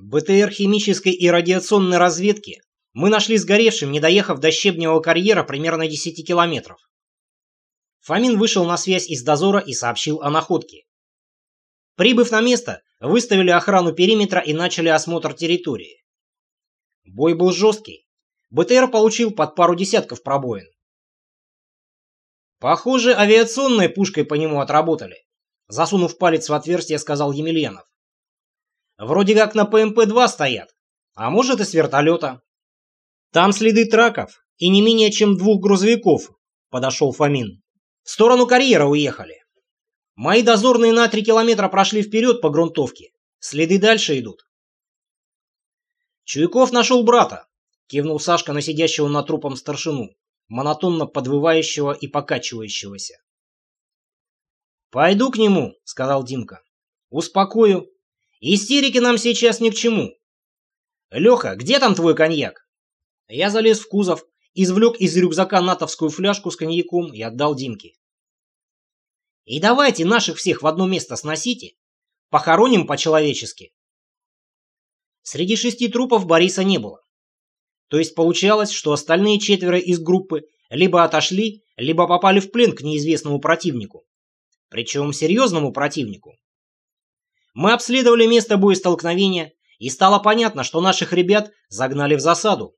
БТР химической и радиационной разведки мы нашли сгоревшим, не доехав до щебневого карьера примерно 10 километров. Фомин вышел на связь из дозора и сообщил о находке. Прибыв на место, выставили охрану периметра и начали осмотр территории. Бой был жесткий. БТР получил под пару десятков пробоин. Похоже, авиационной пушкой по нему отработали. Засунув палец в отверстие, сказал Емельянов. Вроде как на ПМП-2 стоят, а может и с вертолета. Там следы траков и не менее чем двух грузовиков, подошел Фомин. В сторону карьера уехали. Мои дозорные на три километра прошли вперед по грунтовке. Следы дальше идут. Чуйков нашел брата, кивнул Сашка на сидящего над трупом старшину, монотонно подвывающего и покачивающегося. «Пойду к нему», — сказал Димка. «Успокою. Истерики нам сейчас ни к чему. Леха, где там твой коньяк?» Я залез в кузов, извлек из рюкзака натовскую фляжку с коньяком и отдал Димке. «И давайте наших всех в одно место сносите. Похороним по-человечески». Среди шести трупов Бориса не было. То есть получалось, что остальные четверо из группы либо отошли, либо попали в плен к неизвестному противнику. Причем серьезному противнику. Мы обследовали место боестолкновения, и стало понятно, что наших ребят загнали в засаду.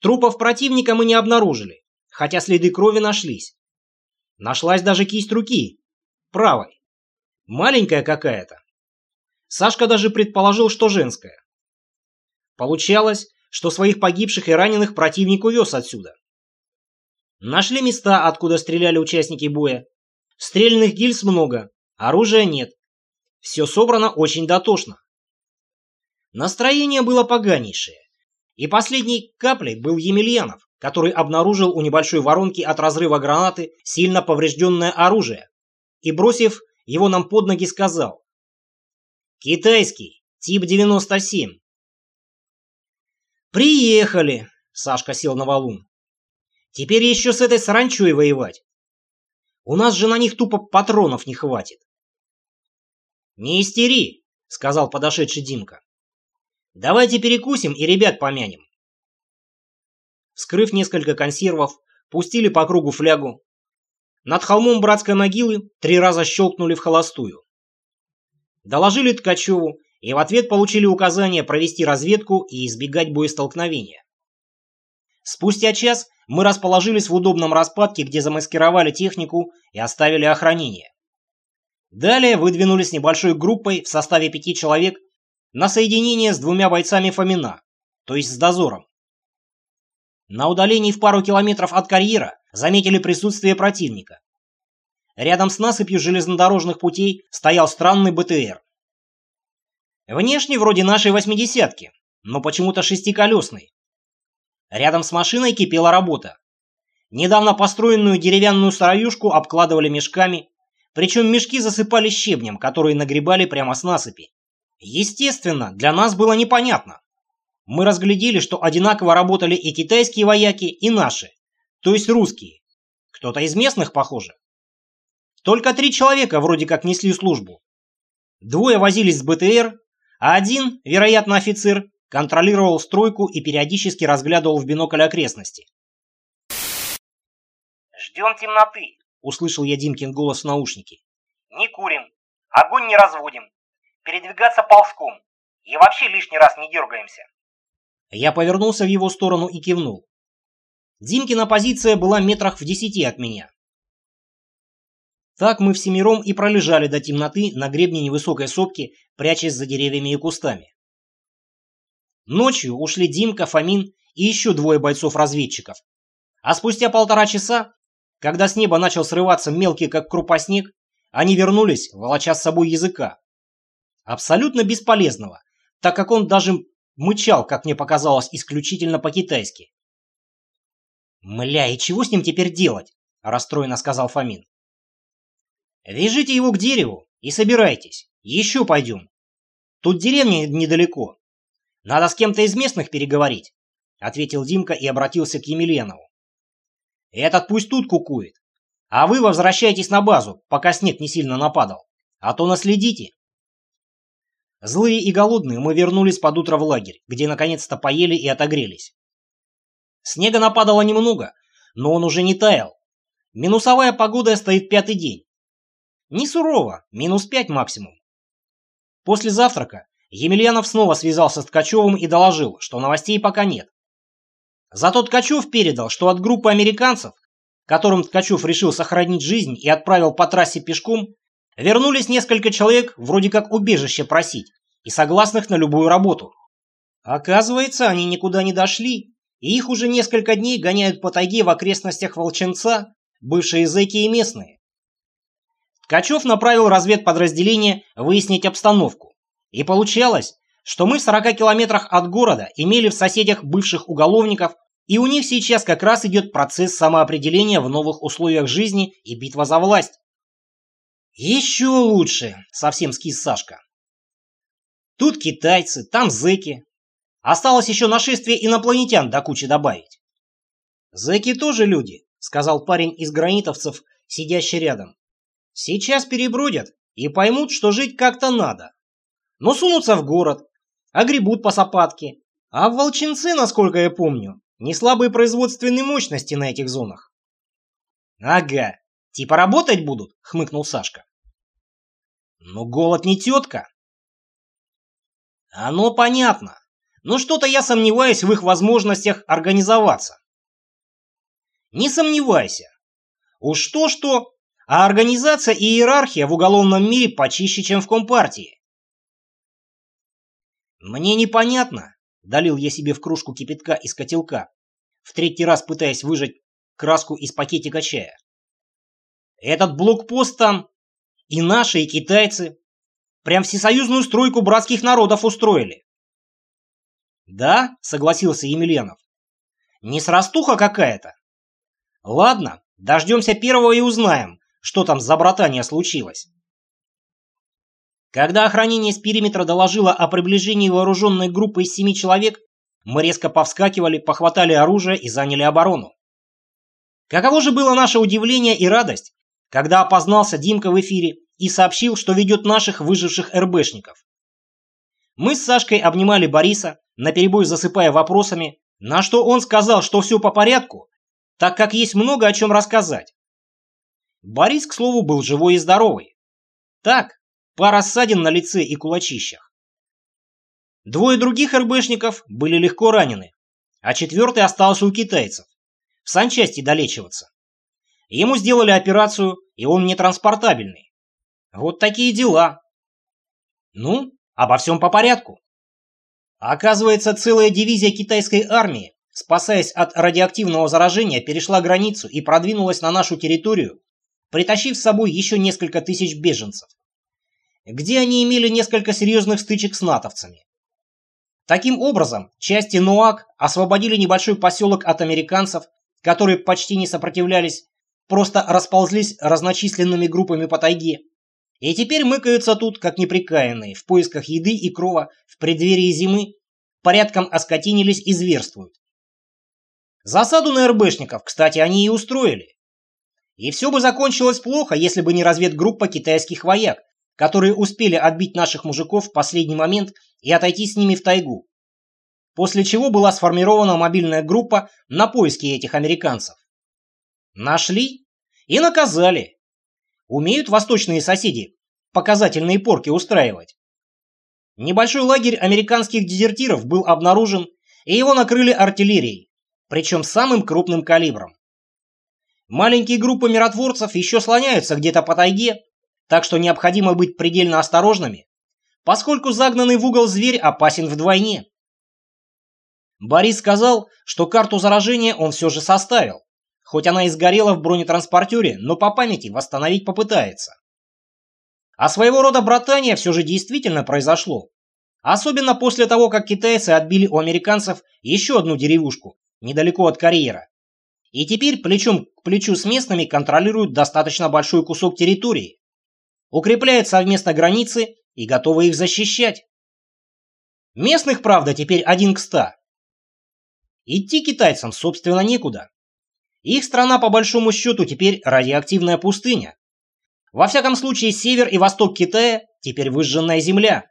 Трупов противника мы не обнаружили, хотя следы крови нашлись. Нашлась даже кисть руки, правой. Маленькая какая-то. Сашка даже предположил, что женская. Получалось, что своих погибших и раненых противник увез отсюда. Нашли места, откуда стреляли участники боя. Стрельных гильз много, оружия нет. Все собрано очень дотошно. Настроение было поганейшее. И последней каплей был Емельянов, который обнаружил у небольшой воронки от разрыва гранаты сильно поврежденное оружие и, бросив его нам под ноги, сказал «Китайский, тип 97». «Приехали!» — Сашка сел на валун. «Теперь еще с этой саранчой воевать. У нас же на них тупо патронов не хватит». «Не истери!» — сказал подошедший Димка. Давайте перекусим и ребят помянем. Вскрыв несколько консервов, пустили по кругу флягу. Над холмом братской могилы три раза щелкнули в холостую. Доложили Ткачеву и в ответ получили указание провести разведку и избегать боестолкновения. Спустя час мы расположились в удобном распадке, где замаскировали технику и оставили охранение. Далее выдвинулись небольшой группой в составе пяти человек на соединение с двумя бойцами Фомина, то есть с дозором. На удалении в пару километров от карьера заметили присутствие противника. Рядом с насыпью железнодорожных путей стоял странный БТР. Внешне вроде нашей восьмидесятки, но почему-то шестиколесный. Рядом с машиной кипела работа. Недавно построенную деревянную сыроюшку обкладывали мешками, причем мешки засыпали щебнем, которые нагребали прямо с насыпи. Естественно, для нас было непонятно. Мы разглядели, что одинаково работали и китайские вояки, и наши, то есть русские. Кто-то из местных, похоже. Только три человека вроде как несли службу. Двое возились с БТР, а один, вероятно офицер, контролировал стройку и периодически разглядывал в бинокль окрестности. «Ждем темноты», — услышал я Димкин голос в наушнике. «Не курим, огонь не разводим, передвигаться ползком. И вообще лишний раз не дергаемся. Я повернулся в его сторону и кивнул. Димкина позиция была метрах в десяти от меня. Так мы всемиром и пролежали до темноты на гребне невысокой сопки, прячась за деревьями и кустами. Ночью ушли Димка, Фомин и еще двое бойцов-разведчиков. А спустя полтора часа, когда с неба начал срываться мелкий как крупа они вернулись, волоча с собой языка, Абсолютно бесполезного, так как он даже мычал, как мне показалось, исключительно по-китайски. «Мля, и чего с ним теперь делать?» – расстроенно сказал Фомин. «Вяжите его к дереву и собирайтесь. Еще пойдем. Тут деревня недалеко. Надо с кем-то из местных переговорить», – ответил Димка и обратился к Емельянову. «Этот пусть тут кукует. А вы возвращайтесь на базу, пока снег не сильно нападал. А то наследите». Злые и голодные мы вернулись под утро в лагерь, где наконец-то поели и отогрелись. Снега нападало немного, но он уже не таял. Минусовая погода стоит пятый день. Не сурово, минус пять максимум. После завтрака Емельянов снова связался с Ткачевым и доложил, что новостей пока нет. Зато Ткачев передал, что от группы американцев, которым Ткачев решил сохранить жизнь и отправил по трассе пешком, вернулись несколько человек вроде как убежище просить и согласных на любую работу. Оказывается, они никуда не дошли, и их уже несколько дней гоняют по тайге в окрестностях Волченца, бывшие зэки и местные. Ткачев направил разведподразделение выяснить обстановку. И получалось, что мы в 40 километрах от города имели в соседях бывших уголовников, и у них сейчас как раз идет процесс самоопределения в новых условиях жизни и битва за власть. «Еще лучше!» — совсем скис Сашка. Тут китайцы, там зэки. Осталось еще нашествие инопланетян до кучи добавить. Зэки тоже люди, сказал парень из гранитовцев, сидящий рядом. Сейчас перебродят и поймут, что жить как-то надо. Но сунутся в город, огребут по сапатке. А в Волчинце, насколько я помню, не слабые производственные мощности на этих зонах. Ага, типа работать будут, хмыкнул Сашка. Но голод не тетка. Оно понятно. Но что-то я сомневаюсь в их возможностях организоваться. Не сомневайся. Уж то-что, а организация и иерархия в уголовном мире почище, чем в Компартии. Мне непонятно, долил я себе в кружку кипятка из котелка, в третий раз пытаясь выжать краску из пакетика чая. Этот блокпост там, и наши, и китайцы, Прям всесоюзную стройку братских народов устроили. Да, согласился Емельянов. Не срастуха какая-то. Ладно, дождемся первого и узнаем, что там за братание случилось. Когда охранение с периметра доложило о приближении вооруженной группы из семи человек, мы резко повскакивали, похватали оружие и заняли оборону. Каково же было наше удивление и радость, когда опознался Димка в эфире и сообщил, что ведет наших выживших РБшников. Мы с Сашкой обнимали Бориса, наперебой засыпая вопросами, на что он сказал, что все по порядку, так как есть много о чем рассказать. Борис, к слову, был живой и здоровый. Так, пара ссадин на лице и кулачищах. Двое других РБшников были легко ранены, а четвертый остался у китайцев, в санчасти долечиваться. Ему сделали операцию, и он нетранспортабельный. Вот такие дела. Ну, обо всем по порядку. Оказывается, целая дивизия китайской армии, спасаясь от радиоактивного заражения, перешла границу и продвинулась на нашу территорию, притащив с собой еще несколько тысяч беженцев, где они имели несколько серьезных стычек с натовцами. Таким образом, части НУАК освободили небольшой поселок от американцев, которые почти не сопротивлялись, просто расползлись разночисленными группами по тайге, и теперь мыкаются тут, как неприкаянные, в поисках еды и крова в преддверии зимы, порядком оскотинились и зверствуют. Засаду на РБшников, кстати, они и устроили. И все бы закончилось плохо, если бы не разведгруппа китайских вояк, которые успели отбить наших мужиков в последний момент и отойти с ними в тайгу. После чего была сформирована мобильная группа на поиски этих американцев. Нашли и наказали. Умеют восточные соседи показательные порки устраивать. Небольшой лагерь американских дезертиров был обнаружен, и его накрыли артиллерией, причем самым крупным калибром. Маленькие группы миротворцев еще слоняются где-то по тайге, так что необходимо быть предельно осторожными, поскольку загнанный в угол зверь опасен вдвойне. Борис сказал, что карту заражения он все же составил, Хоть она и сгорела в бронетранспортере, но по памяти восстановить попытается. А своего рода братание все же действительно произошло. Особенно после того, как китайцы отбили у американцев еще одну деревушку, недалеко от карьера. И теперь плечом к плечу с местными контролируют достаточно большой кусок территории. Укрепляют совместно границы и готовы их защищать. Местных, правда, теперь один к ста. Идти китайцам, собственно, некуда. Их страна, по большому счету, теперь радиоактивная пустыня. Во всяком случае, север и восток Китая теперь выжженная земля.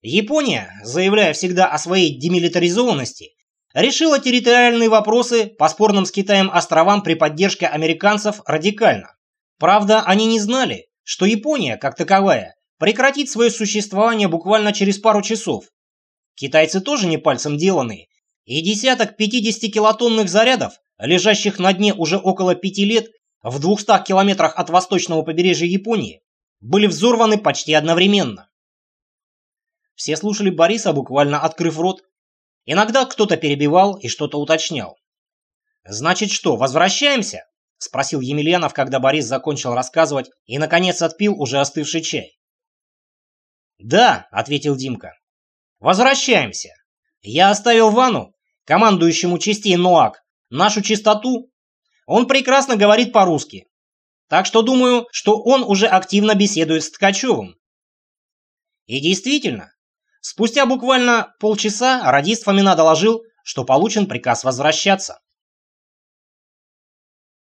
Япония, заявляя всегда о своей демилитаризованности, решила территориальные вопросы по спорным с Китаем островам при поддержке американцев радикально. Правда, они не знали, что Япония, как таковая, прекратит свое существование буквально через пару часов. Китайцы тоже не пальцем деланные, и десяток 50-килотонных зарядов, лежащих на дне уже около пяти лет в 200 километрах от восточного побережья Японии, были взорваны почти одновременно. Все слушали Бориса, буквально открыв рот. Иногда кто-то перебивал и что-то уточнял. «Значит что, возвращаемся?» – спросил Емельянов, когда Борис закончил рассказывать и, наконец, отпил уже остывший чай. «Да», – ответил Димка. «Возвращаемся. Я оставил Вану, командующему частей НОАК, нашу чистоту. Он прекрасно говорит по-русски. Так что думаю, что он уже активно беседует с Ткачевым. И действительно, спустя буквально полчаса радист Фомина доложил, что получен приказ возвращаться.